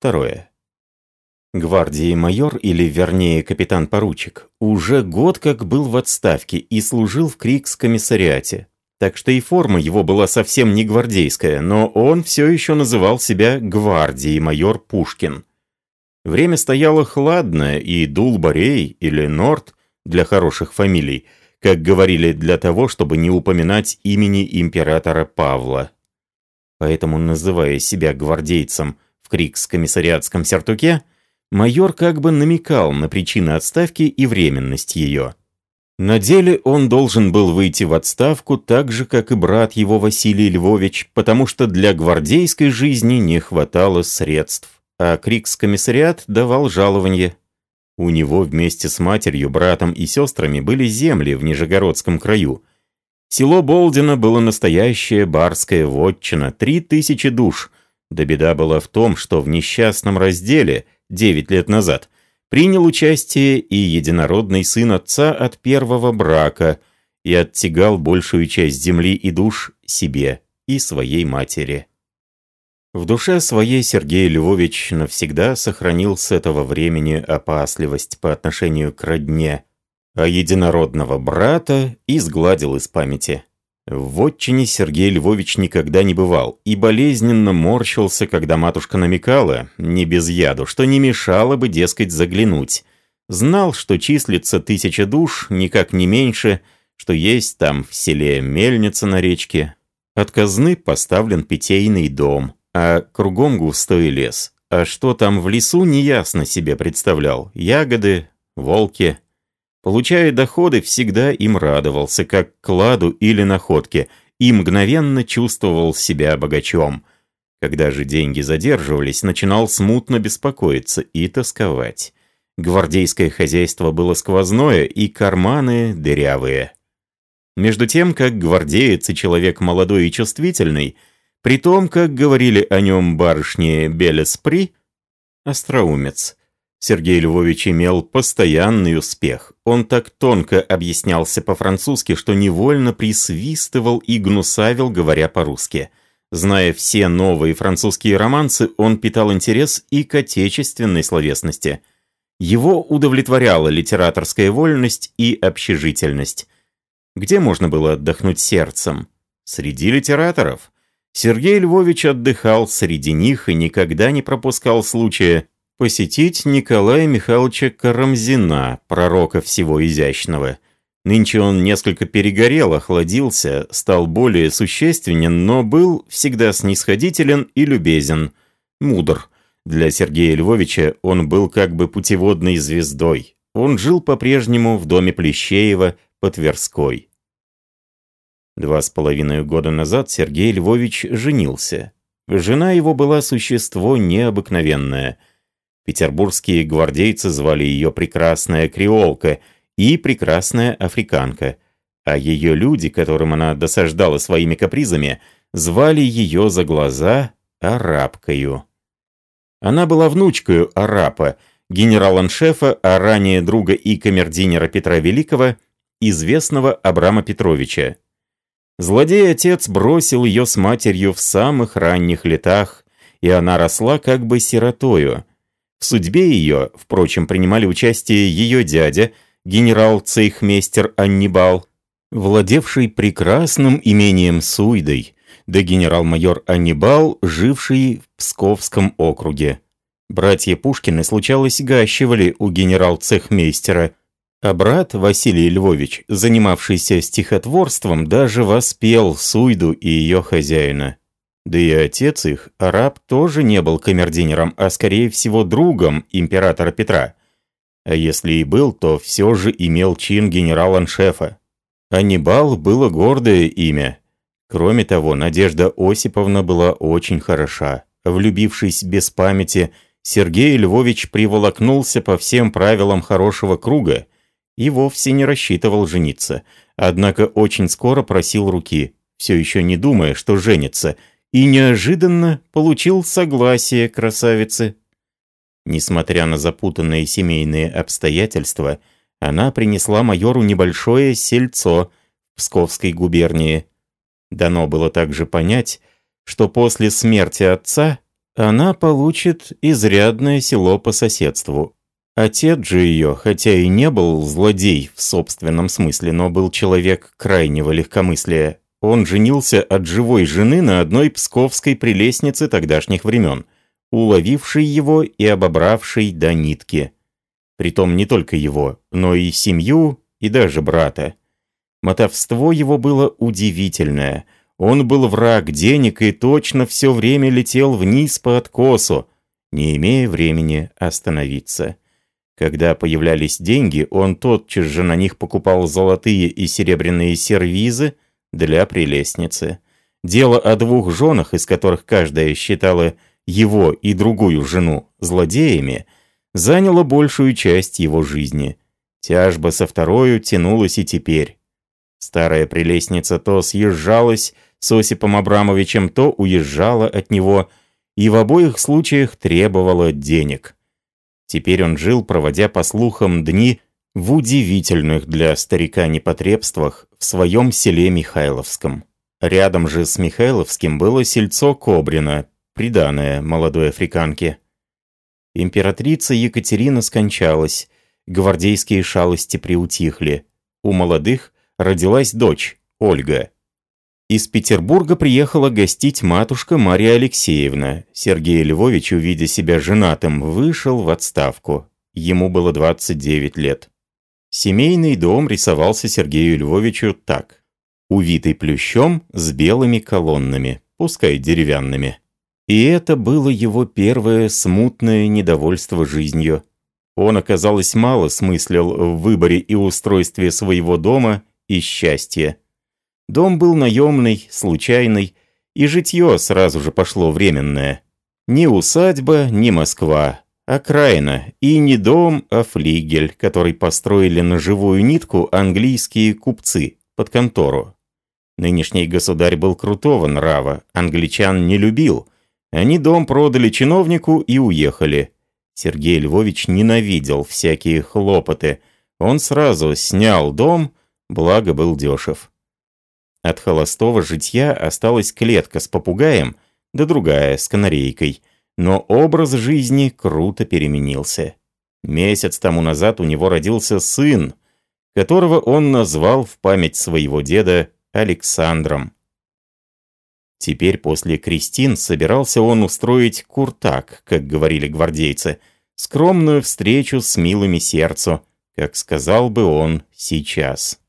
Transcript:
Второе. Гвардии майор, или вернее капитан-поручик, уже год как был в отставке и служил в Крикс-комиссариате. Так что и форма его была совсем не гвардейская, но он все еще называл себя гвардией майор Пушкин. Время стояло хладное, и дул Борей или Норт для хороших фамилий, как говорили для того, чтобы не упоминать имени императора Павла. Поэтому, называя себя гвардейцем Крикс-комиссариатском сертуке, майор как бы намекал на причины отставки и временность ее. На деле он должен был выйти в отставку так же, как и брат его Василий Львович, потому что для гвардейской жизни не хватало средств, а Крикс-комиссариат давал жалование. У него вместе с матерью, братом и сестрами были земли в Нижегородском краю. Село Болдино было настоящее барское вотчина, три тысячи душ. Да беда была в том, что в несчастном разделе, девять лет назад, принял участие и единородный сын отца от первого брака и оттягал большую часть земли и душ себе и своей матери. В душе своей Сергей Львович навсегда сохранил с этого времени опасливость по отношению к родне, а единородного брата изгладил из памяти. В вотчине Сергей Львович никогда не бывал и болезненно морщился, когда матушка намекала, не без яду, что не мешало бы, дескать, заглянуть. Знал, что числится тысяча душ, никак не меньше, что есть там в селе мельница на речке. От казны поставлен питейный дом, а кругом густой лес. А что там в лесу, неясно себе представлял. Ягоды, волки — Получая доходы, всегда им радовался, как кладу или находке, и мгновенно чувствовал себя богачом. Когда же деньги задерживались, начинал смутно беспокоиться и тосковать. Гвардейское хозяйство было сквозное и карманы дырявые. Между тем, как гвардеец и человек молодой и чувствительный, при том, как говорили о нем барышни Белеспри, остроумец – Сергей Львович имел постоянный успех. Он так тонко объяснялся по-французски, что невольно присвистывал и гнусавил, говоря по-русски. Зная все новые французские романсы, он питал интерес и к отечественной словесности. Его удовлетворяла литераторская вольность и общежительность. Где можно было отдохнуть сердцем? Среди литераторов. Сергей Львович отдыхал среди них и никогда не пропускал случая посетить Николая Михайловича Карамзина, пророка всего изящного. Нынче он несколько перегорел, охладился, стал более существенен, но был всегда снисходителен и любезен, мудр. Для Сергея Львовича он был как бы путеводной звездой. Он жил по-прежнему в доме Плещеева по Тверской. Два с половиной года назад Сергей Львович женился. Жена его была существо необыкновенное – Петербургские гвардейцы звали ее «прекрасная креолка» и «прекрасная африканка», а ее люди, которым она досаждала своими капризами, звали ее за глаза «арабкою». Она была внучкой арапа, генерал-аншефа, а ранее друга и камердинера Петра Великого, известного Абрама Петровича. Злодей-отец бросил ее с матерью в самых ранних летах, и она росла как бы сиротою, в судьбе ее, впрочем, принимали участие ее дядя, генерал-цейхмейстер Аннибал, владевший прекрасным имением Суйдой, да генерал-майор Аннибал, живший в Псковском округе. Братья Пушкины, случалось, гащивали у генерал-цехмейстера, а брат Василий Львович, занимавшийся стихотворством, даже воспел Суйду и ее хозяина. Да и отец их, араб, тоже не был камердинером, а скорее всего другом императора Петра. А если и был, то все же имел чин генерал-аншефа. Аннибал было гордое имя. Кроме того, Надежда Осиповна была очень хороша. Влюбившись без памяти, Сергей Львович приволокнулся по всем правилам хорошего круга и вовсе не рассчитывал жениться. Однако очень скоро просил руки, все еще не думая, что женится – и неожиданно получил согласие красавицы. Несмотря на запутанные семейные обстоятельства, она принесла майору небольшое сельцо в Псковской губернии. Дано было также понять, что после смерти отца она получит изрядное село по соседству. Отец же ее, хотя и не был злодей в собственном смысле, но был человек крайнего легкомыслия. Он женился от живой жены на одной псковской прелестнице тогдашних времен, уловившей его и обобравшей до нитки. Притом не только его, но и семью, и даже брата. Мотовство его было удивительное. Он был враг денег и точно все время летел вниз по откосу, не имея времени остановиться. Когда появлялись деньги, он тотчас же на них покупал золотые и серебряные сервизы для прелестницы. Дело о двух женах, из которых каждая считала его и другую жену злодеями, заняло большую часть его жизни. Тяжба со второю тянулась и теперь. Старая прелестница то съезжалась с Осипом Абрамовичем, то уезжала от него, и в обоих случаях требовала денег. Теперь он жил, проводя, по слухам, дни в удивительных для старика непотребствах в своем селе Михайловском. Рядом же с Михайловским было сельцо Кобрина, приданное молодой африканке. Императрица Екатерина скончалась, гвардейские шалости приутихли. У молодых родилась дочь, Ольга. Из Петербурга приехала гостить матушка Мария Алексеевна. Сергей Львович, увидя себя женатым, вышел в отставку. Ему было 29 лет. Семейный дом рисовался Сергею Львовичу так. Увитый плющом с белыми колоннами, пускай деревянными. И это было его первое смутное недовольство жизнью. Он, оказалось, мало смыслил в выборе и устройстве своего дома и счастья. Дом был наемный, случайный, и житье сразу же пошло временное. Ни усадьба, ни Москва, окраина, и не дом, а флигель, который построили на живую нитку английские купцы под контору. Нынешний государь был крутого нрава, англичан не любил. Они дом продали чиновнику и уехали. Сергей Львович ненавидел всякие хлопоты. Он сразу снял дом, благо был дешев. От холостого житья осталась клетка с попугаем, да другая с канарейкой. Но образ жизни круто переменился. Месяц тому назад у него родился сын, которого он назвал в память своего деда Александром. Теперь после крестин собирался он устроить куртак, как говорили гвардейцы, скромную встречу с милыми сердцу, как сказал бы он сейчас.